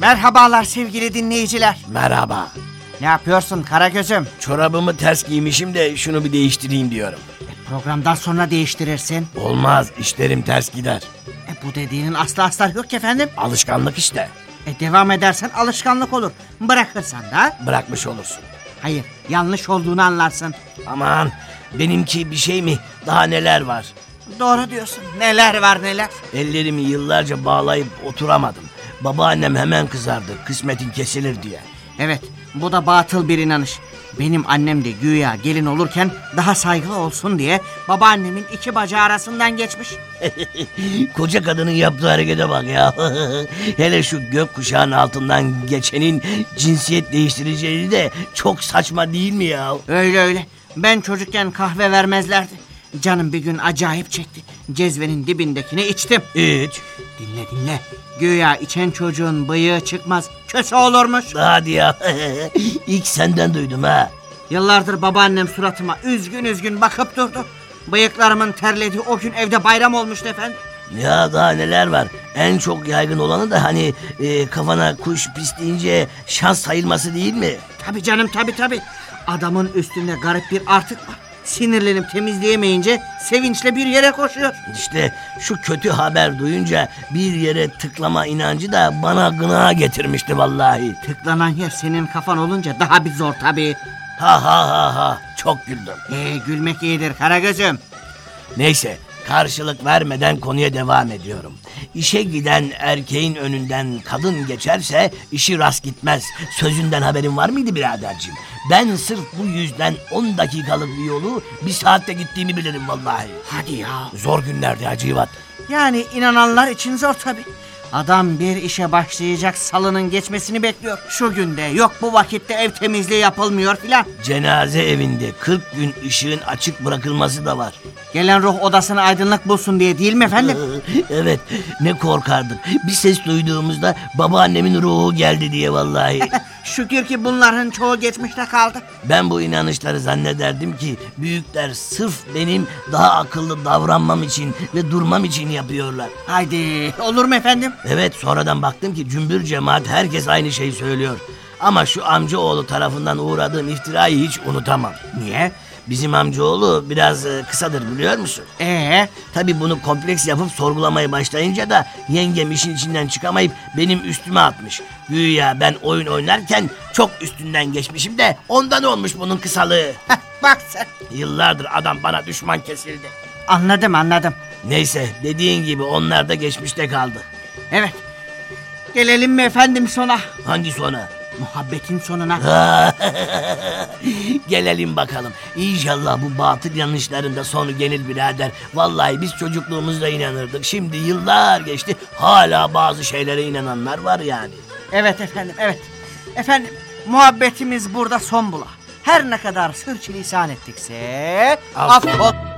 Merhabalar sevgili dinleyiciler. Merhaba. Ne yapıyorsun Karagöz'üm? Çorabımı ters giymişim de şunu bir değiştireyim diyorum. Programdan sonra değiştirirsin. Olmaz işlerim ters gider. E, bu dediğinin aslı astar yok ki efendim. Alışkanlık işte. E, devam edersen alışkanlık olur. Bırakırsan da Bırakmış olursun. hayır yanlış olduğunu anlarsın. Aman benimki bir şey mi? Daha neler var? Doğru diyorsun. Neler var neler. Ellerimi yıllarca bağlayıp oturamadım. Babaannem hemen kızardı kısmetin kesilir diye. Evet bu da batıl bir inanış. Benim annem de güya gelin olurken daha saygılı olsun diye babaannemin iki bacağı arasından geçmiş. Koca kadının yaptığı harekete bak ya. Hele şu gökkuşağın altından geçenin cinsiyet değiştireceği de çok saçma değil mi ya? Öyle öyle. Ben çocukken kahve vermezlerdi. Canım bir gün acayip çekti. Cezvenin dibindekini içtim. Hiç. Dinle dinle. Güya içen çocuğun bıyığı çıkmaz. Köse olurmuş. Hadi ya. İlk senden duydum ha. Yıllardır babaannem suratıma üzgün üzgün bakıp durdu. Bıyıklarımın terlediği o gün evde bayram olmuştu efendim. Ya daha neler var. En çok yaygın olanı da hani e, kafana kuş pisleyince şans sayılması değil mi? Tabi canım tabi tabi. Adamın üstünde garip bir artık var. Sinirlenip temizleyemeyince sevinçle bir yere koşuyor. İşte şu kötü haber duyunca bir yere tıklama inancı da bana gına getirmişti vallahi. Tıklanan yer senin kafan olunca daha bir zor tabi. Ha ha ha ha çok güldüm. Ee, gülmek iyidir Karagöz'üm. Neyse karşılık vermeden konuya devam ediyorum. İşe giden erkeğin önünden kadın geçerse işi rast gitmez. Sözünden haberin var mıydı biraderciğim? Ben sırf bu yüzden 10 dakikalık bir yolu bir saatte gittiğimi bilirim vallahi. Hadi ya. Zor günlerdi Hacivat. Yani inananlar için zor tabi. Adam bir işe başlayacak salının geçmesini bekliyor. Şu günde yok bu vakitte ev temizliği yapılmıyor filan. Cenaze evinde 40 gün ışığın açık bırakılması da var. Gelen ruh odasını aydınlık bulsun diye değil mi efendim? evet ne korkardık. Bir ses duyduğumuzda babaannemin ruhu geldi diye vallahi. Şükür ki bunların çoğu geçmişte kaldı. Ben bu inanışları zannederdim ki büyükler sırf benim daha akıllı davranmam için ve durmam için yapıyorlar. Haydi olur mu efendim? Evet sonradan baktım ki cümbür cemaat herkes aynı şeyi söylüyor. Ama şu amcaoğlu tarafından uğradığım iftirayı hiç unutamam. Niye? Bizim amcaoğlu biraz e, kısadır biliyor musun? Ee, Tabi bunu kompleks yapıp sorgulamaya başlayınca da yengem işin içinden çıkamayıp benim üstüme atmış. Güya ben oyun oynarken çok üstünden geçmişim de ondan olmuş bunun kısalığı. heh, bak sen. Yıllardır adam bana düşman kesildi. Anladım anladım. Neyse dediğin gibi onlar da geçmişte kaldı. Evet. Gelelim mi efendim sona? Hangi sona? Muhabbetin sonuna. Gelelim bakalım. İnşallah bu batıl yanlışların da sonu gelir birader. Vallahi biz çocukluğumuzda inanırdık. Şimdi yıllar geçti. Hala bazı şeylere inananlar var yani. Evet efendim evet. Efendim muhabbetimiz burada son bula. Her ne kadar sürçülisan ettikse... Affol.